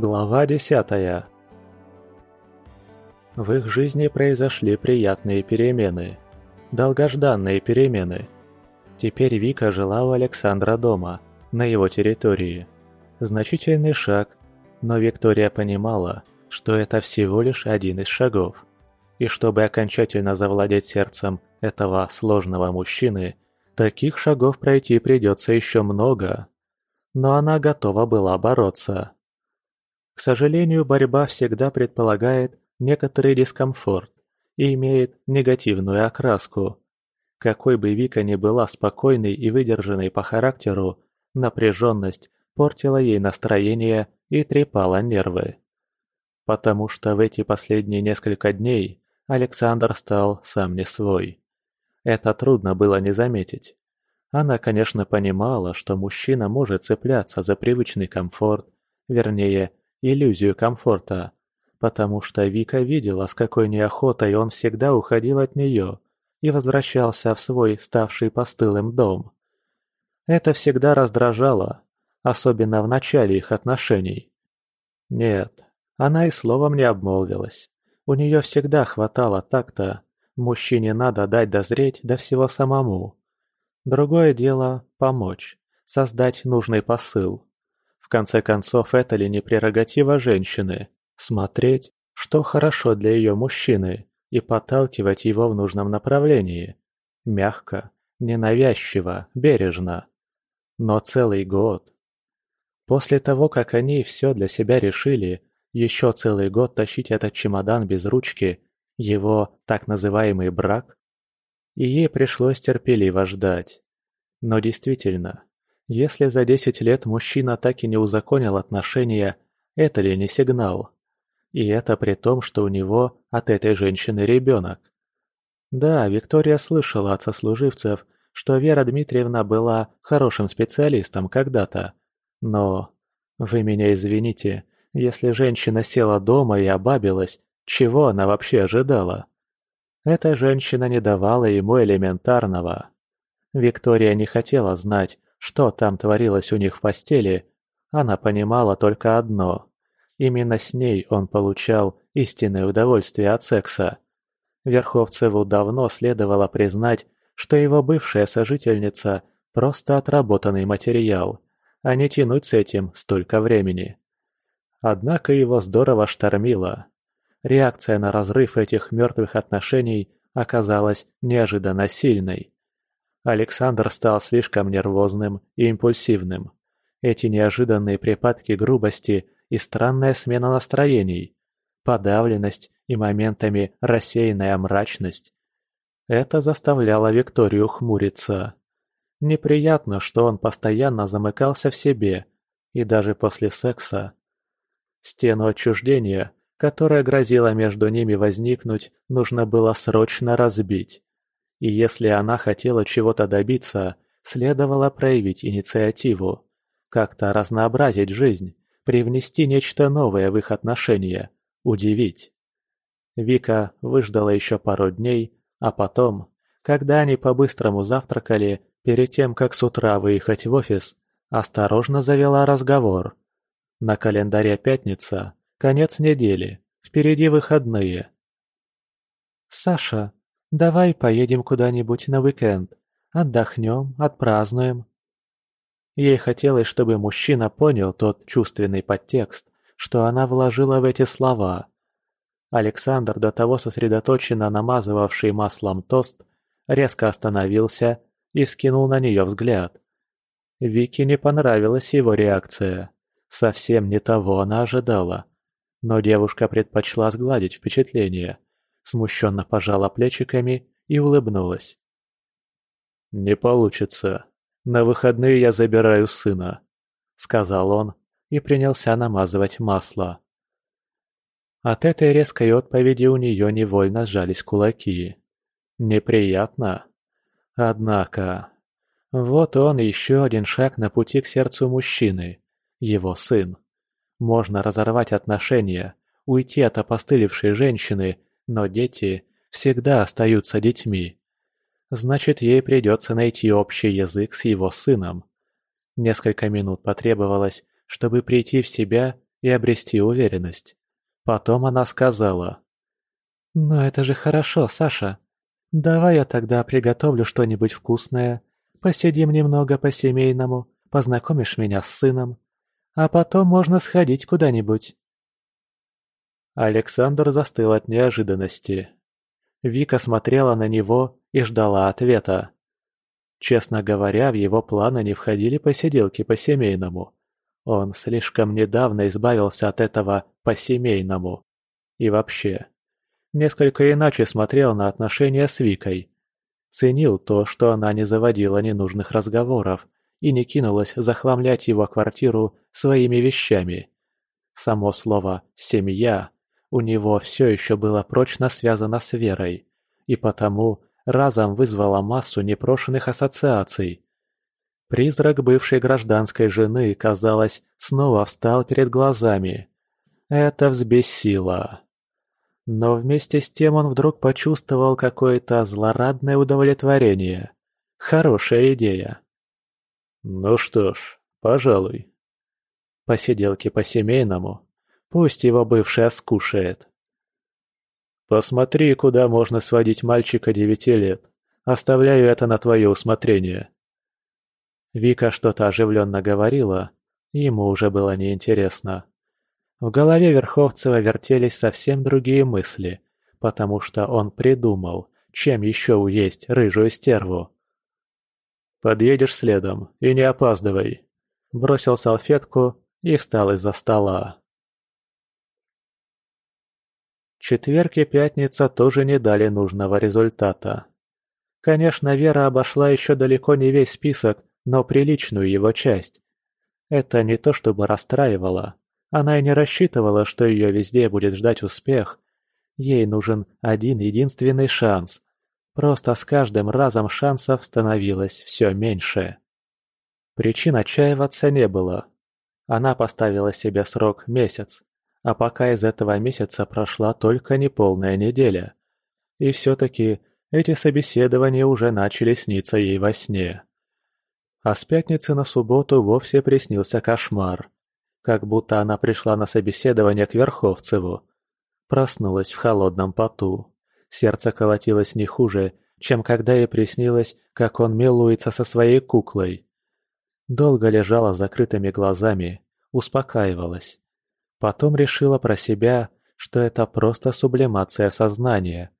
Глава десятая В их жизни произошли приятные перемены. Долгожданные перемены. Теперь Вика жила у Александра дома, на его территории. Значительный шаг, но Виктория понимала, что это всего лишь один из шагов. И чтобы окончательно завладеть сердцем этого сложного мужчины, таких шагов пройти придется еще много. Но она готова была бороться. К сожалению, борьба всегда предполагает некоторый дискомфорт и имеет негативную окраску. Какой бы Вика ни была спокойной и выдержанной по характеру, напряженность портила ей настроение и трепала нервы. Потому что в эти последние несколько дней Александр стал сам не свой. Это трудно было не заметить. Она, конечно, понимала, что мужчина может цепляться за привычный комфорт, вернее, иллюзию комфорта, потому что Вика видела, с какой неохотой он всегда уходил от нее и возвращался в свой ставший постылым дом. Это всегда раздражало, особенно в начале их отношений. Нет, она и словом не обмолвилась. У нее всегда хватало так-то, мужчине надо дать дозреть до всего самому. Другое дело – помочь, создать нужный посыл конце концов, это ли не прерогатива женщины – смотреть, что хорошо для ее мужчины, и подталкивать его в нужном направлении. Мягко, ненавязчиво, бережно. Но целый год. После того, как они все для себя решили, еще целый год тащить этот чемодан без ручки, его так называемый брак, и ей пришлось терпеливо ждать. Но действительно, если за 10 лет мужчина так и не узаконил отношения, это ли не сигнал? И это при том, что у него от этой женщины ребенок. Да, Виктория слышала от сослуживцев, что Вера Дмитриевна была хорошим специалистом когда-то. Но... Вы меня извините, если женщина села дома и обабилась, чего она вообще ожидала? Эта женщина не давала ему элементарного. Виктория не хотела знать, что там творилось у них в постели, она понимала только одно. Именно с ней он получал истинное удовольствие от секса. Верховцеву давно следовало признать, что его бывшая сожительница – просто отработанный материал, а не тянуть с этим столько времени. Однако его здорово штормило. Реакция на разрыв этих мертвых отношений оказалась неожиданно сильной. Александр стал слишком нервозным и импульсивным. Эти неожиданные припадки грубости и странная смена настроений, подавленность и моментами рассеянная мрачность. Это заставляло Викторию хмуриться. Неприятно, что он постоянно замыкался в себе, и даже после секса. Стену отчуждения, которая грозила между ними возникнуть, нужно было срочно разбить. И если она хотела чего-то добиться, следовало проявить инициативу, как-то разнообразить жизнь, привнести нечто новое в их отношения, удивить. Вика выждала еще пару дней, а потом, когда они по-быстрому завтракали, перед тем, как с утра выехать в офис, осторожно завела разговор. На календаре пятница, конец недели, впереди выходные. «Саша, Давай поедем куда-нибудь на уикенд. Отдохнем, отпразднуем. Ей хотелось, чтобы мужчина понял тот чувственный подтекст, что она вложила в эти слова. Александр, до того сосредоточенно намазывавший маслом тост, резко остановился и скинул на нее взгляд. Вике не понравилась его реакция. Совсем не того она ожидала. Но девушка предпочла сгладить впечатление – смущенно пожала плечиками и улыбнулась. «Не получится. На выходные я забираю сына», — сказал он и принялся намазывать масло. От этой резкой отповеди у нее невольно сжались кулаки. Неприятно. Однако... Вот он еще один шаг на пути к сердцу мужчины. Его сын. Можно разорвать отношения, уйти от опостылевшей женщины но дети всегда остаются детьми. Значит, ей придется найти общий язык с его сыном. Несколько минут потребовалось, чтобы прийти в себя и обрести уверенность. Потом она сказала. «Ну это же хорошо, Саша. Давай я тогда приготовлю что-нибудь вкусное. Посидим немного по-семейному, познакомишь меня с сыном. А потом можно сходить куда-нибудь». Александр застыл от неожиданности. Вика смотрела на него и ждала ответа. Честно говоря, в его планы не входили посиделки по-семейному. Он слишком недавно избавился от этого по-семейному. И вообще, несколько иначе смотрел на отношения с Викой. Ценил то, что она не заводила ненужных разговоров и не кинулась захламлять его квартиру своими вещами. Само слово «семья» у него все еще было прочно связано с верой, и потому разом вызвало массу непрошенных ассоциаций. Призрак бывшей гражданской жены, казалось, снова встал перед глазами. Это взбесило. Но вместе с тем он вдруг почувствовал какое-то злорадное удовлетворение. Хорошая идея. Ну что ж, пожалуй. Посиделки по-семейному. Пусть его бывшая скушает. Посмотри, куда можно сводить мальчика девяти лет. Оставляю это на твое усмотрение. Вика что-то оживленно говорила, ему уже было неинтересно. В голове Верховцева вертелись совсем другие мысли, потому что он придумал, чем еще уесть рыжую стерву. «Подъедешь следом и не опаздывай», – бросил салфетку и встал из-за стола. Четверг и пятница тоже не дали нужного результата. Конечно, Вера обошла еще далеко не весь список, но приличную его часть. Это не то чтобы расстраивало. Она и не рассчитывала, что ее везде будет ждать успех. Ей нужен один единственный шанс. Просто с каждым разом шансов становилось все меньше. Причин отчаиваться не было. Она поставила себе срок месяц. А пока из этого месяца прошла только неполная неделя. И все-таки эти собеседования уже начали сниться ей во сне. А с пятницы на субботу вовсе приснился кошмар. Как будто она пришла на собеседование к Верховцеву. Проснулась в холодном поту. Сердце колотилось не хуже, чем когда ей приснилось, как он милуется со своей куклой. Долго лежала с закрытыми глазами, успокаивалась. Потом решила про себя, что это просто сублимация сознания.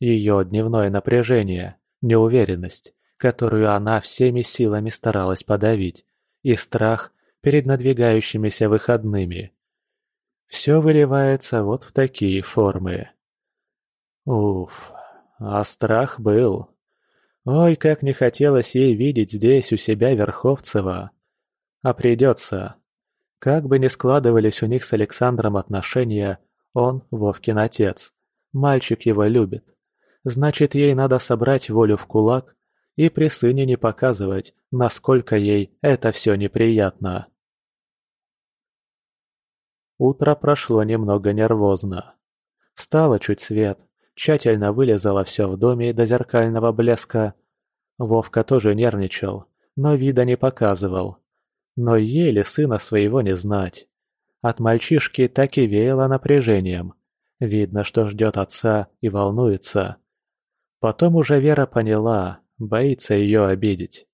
Ее дневное напряжение, неуверенность, которую она всеми силами старалась подавить, и страх перед надвигающимися выходными. Все выливается вот в такие формы. Уф, а страх был. Ой, как не хотелось ей видеть здесь у себя Верховцева. А придется, как бы ни складывались у них с Александром отношения, он Вовкин отец. Мальчик его любит. Значит, ей надо собрать волю в кулак и при сыне не показывать, насколько ей это все неприятно. Утро прошло немного нервозно. Встала чуть свет, тщательно вылезала все в доме до зеркального блеска. Вовка тоже нервничал, но вида не показывал. Но еле сына своего не знать. От мальчишки так и веяло напряжением. Видно, что ждет отца и волнуется. Потом уже Вера поняла, боится ее обидеть.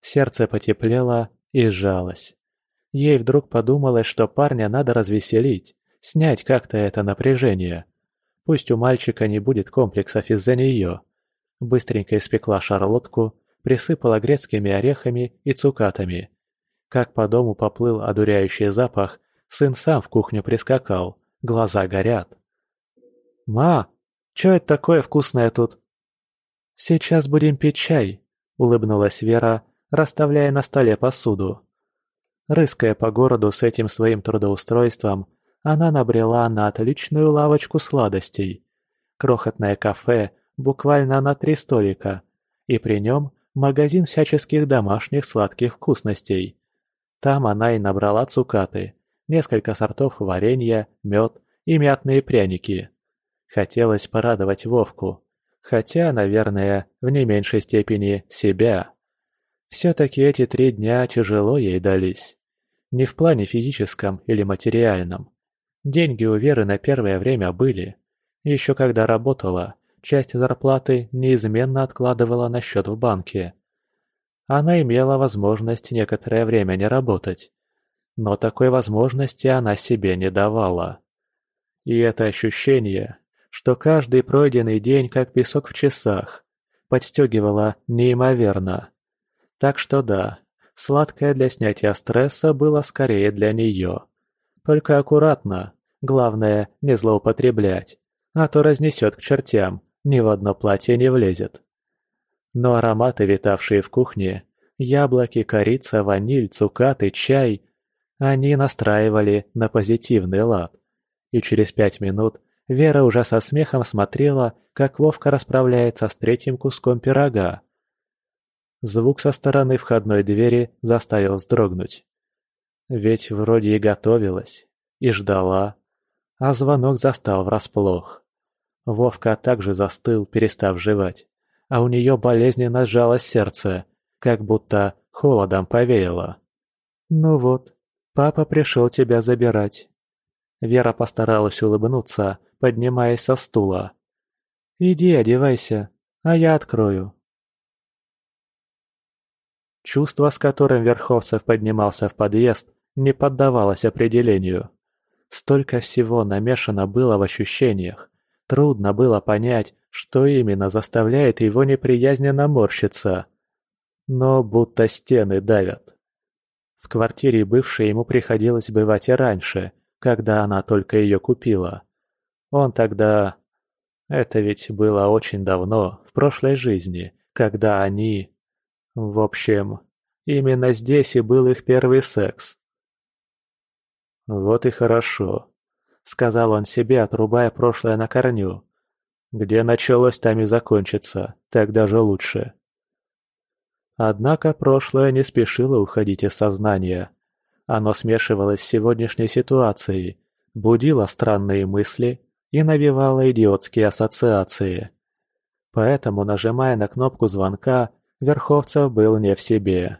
Сердце потеплело и сжалось. Ей вдруг подумалось, что парня надо развеселить, снять как-то это напряжение. Пусть у мальчика не будет комплексов из-за нее. Быстренько испекла шарлотку, присыпала грецкими орехами и цукатами. Как по дому поплыл одуряющий запах, сын сам в кухню прискакал, глаза горят. «Ма, чё это такое вкусное тут?» «Сейчас будем пить чай», — улыбнулась Вера, расставляя на столе посуду. Рыская по городу с этим своим трудоустройством, она набрела на отличную лавочку сладостей. Крохотное кафе буквально на три столика, и при нем магазин всяческих домашних сладких вкусностей. Там она и набрала цукаты, несколько сортов варенья, мед и мятные пряники. Хотелось порадовать Вовку, хотя, наверное, в не меньшей степени себя. Все-таки эти три дня тяжело ей дались. Не в плане физическом или материальном. Деньги у Веры на первое время были. Еще когда работала, часть зарплаты неизменно откладывала на счет в банке. Она имела возможность некоторое время не работать. Но такой возможности она себе не давала. И это ощущение, что каждый пройденный день как песок в часах, подстегивало неимоверно. Так что да, сладкое для снятия стресса было скорее для нее. Только аккуратно, главное не злоупотреблять, а то разнесет к чертям, ни в одно платье не влезет. Но ароматы, витавшие в кухне, яблоки, корица, ваниль, цукаты, чай, они настраивали на позитивный лад. И через пять минут Вера уже со смехом смотрела, как Вовка расправляется с третьим куском пирога. Звук со стороны входной двери заставил вздрогнуть. Ведь вроде и готовилась, и ждала, а звонок застал врасплох. Вовка также застыл, перестав жевать, а у нее болезненно сжалось сердце, как будто холодом повеяло. «Ну вот, папа пришел тебя забирать». Вера постаралась улыбнуться, поднимаясь со стула. «Иди одевайся, а я открою». Чувство, с которым Верховцев поднимался в подъезд, не поддавалось определению. Столько всего намешано было в ощущениях. Трудно было понять, что именно заставляет его неприязненно морщиться. Но будто стены давят. В квартире бывшей ему приходилось бывать и раньше, когда она только ее купила. Он тогда... Это ведь было очень давно, в прошлой жизни, когда они... В общем, именно здесь и был их первый секс. «Вот и хорошо», — сказал он себе, отрубая прошлое на корню. «Где началось, там и закончится, так даже лучше». Однако прошлое не спешило уходить из сознания. Оно смешивалось с сегодняшней ситуацией, будило странные мысли и навевало идиотские ассоциации. Поэтому, нажимая на кнопку звонка, Верховцев был не в себе.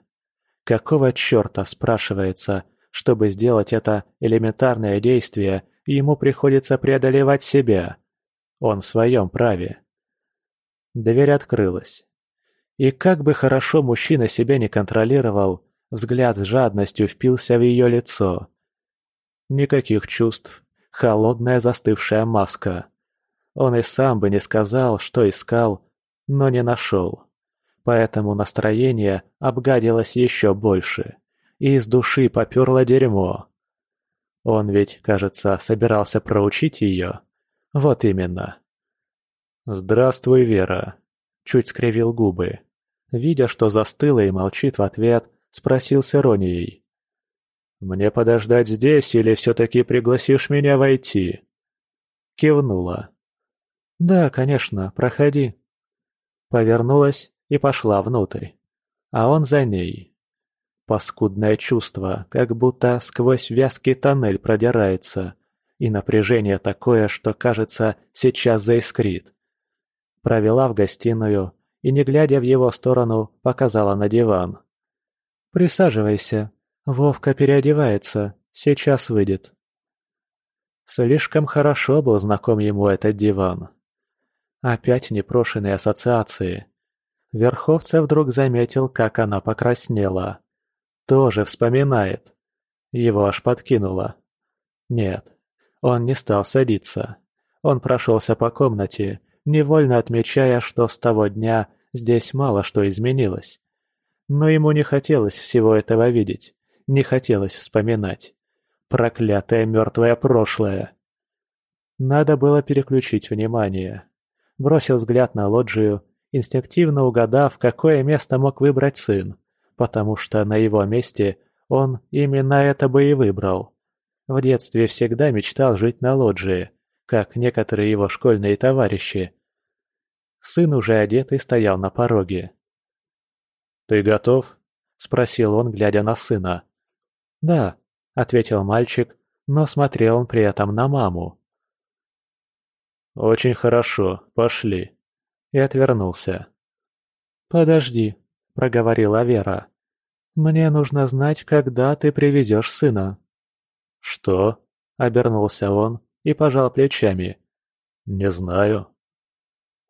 Какого черта, спрашивается, чтобы сделать это элементарное действие, ему приходится преодолевать себя? Он в своем праве. Дверь открылась. И как бы хорошо мужчина себя не контролировал, взгляд с жадностью впился в ее лицо. Никаких чувств, холодная застывшая маска. Он и сам бы не сказал, что искал, но не нашел. Поэтому настроение обгадилось еще больше, и из души поперло дерьмо. Он ведь, кажется, собирался проучить ее. Вот именно. «Здравствуй, Вера», — чуть скривил губы. Видя, что застыла и молчит в ответ, спросил с иронией. «Мне подождать здесь или все-таки пригласишь меня войти?» Кивнула. «Да, конечно, проходи». Повернулась и пошла внутрь. А он за ней. Паскудное чувство, как будто сквозь вязкий тоннель продирается, и напряжение такое, что, кажется, сейчас заискрит. Провела в гостиную и, не глядя в его сторону, показала на диван. «Присаживайся. Вовка переодевается. Сейчас выйдет». Слишком хорошо был знаком ему этот диван. Опять непрошенные ассоциации. Верховцев вдруг заметил, как она покраснела. Тоже вспоминает. Его аж подкинуло. Нет, он не стал садиться. Он прошелся по комнате, невольно отмечая, что с того дня здесь мало что изменилось. Но ему не хотелось всего этого видеть, не хотелось вспоминать. Проклятое мертвое прошлое. Надо было переключить внимание. Бросил взгляд на лоджию инстинктивно угадав, какое место мог выбрать сын, потому что на его месте он именно это бы и выбрал. В детстве всегда мечтал жить на лоджии, как некоторые его школьные товарищи. Сын уже одетый стоял на пороге. «Ты готов?» – спросил он, глядя на сына. «Да», – ответил мальчик, но смотрел он при этом на маму. «Очень хорошо, пошли», и отвернулся. «Подожди», — проговорила Вера. «Мне нужно знать, когда ты привезешь сына». «Что?» — обернулся он и пожал плечами. «Не знаю».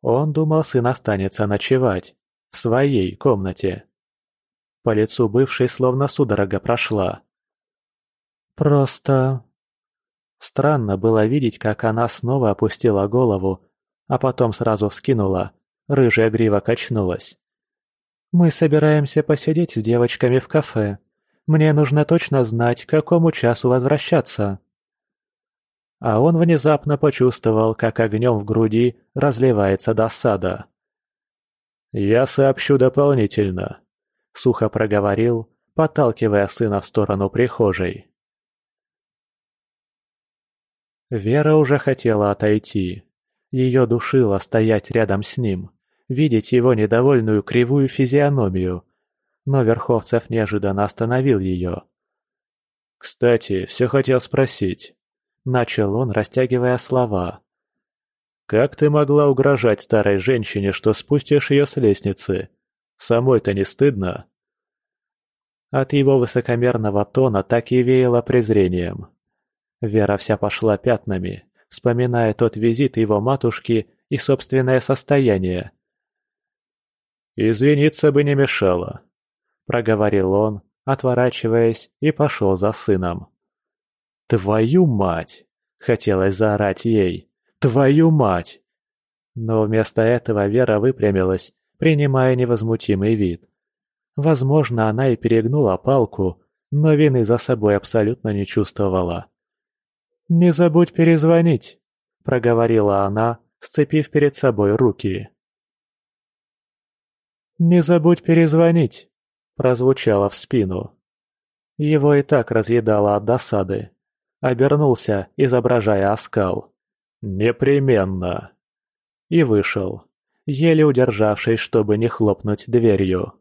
Он думал, сын останется ночевать. В своей комнате. По лицу бывшей словно судорога прошла. «Просто...» Странно было видеть, как она снова опустила голову, а потом сразу вскинула. Рыжая грива качнулась. «Мы собираемся посидеть с девочками в кафе. Мне нужно точно знать, к какому часу возвращаться». А он внезапно почувствовал, как огнем в груди разливается досада. «Я сообщу дополнительно», — сухо проговорил, подталкивая сына в сторону прихожей. Вера уже хотела отойти. Ее душило стоять рядом с ним, видеть его недовольную кривую физиономию. Но Верховцев неожиданно остановил ее. «Кстати, все хотел спросить». Начал он, растягивая слова. «Как ты могла угрожать старой женщине, что спустишь ее с лестницы? Самой-то не стыдно?» От его высокомерного тона так и веяло презрением. Вера вся пошла пятнами, вспоминая тот визит его матушки и собственное состояние. «Извиниться бы не мешало», — проговорил он, отворачиваясь, и пошел за сыном. «Твою мать!» — хотелось заорать ей. «Твою мать!» Но вместо этого Вера выпрямилась, принимая невозмутимый вид. Возможно, она и перегнула палку, но вины за собой абсолютно не чувствовала. «Не забудь перезвонить», — проговорила она, сцепив перед собой руки. «Не забудь перезвонить», — прозвучало в спину. Его и так разъедало от досады. Обернулся, изображая оскал. «Непременно!» И вышел, еле удержавшись, чтобы не хлопнуть дверью.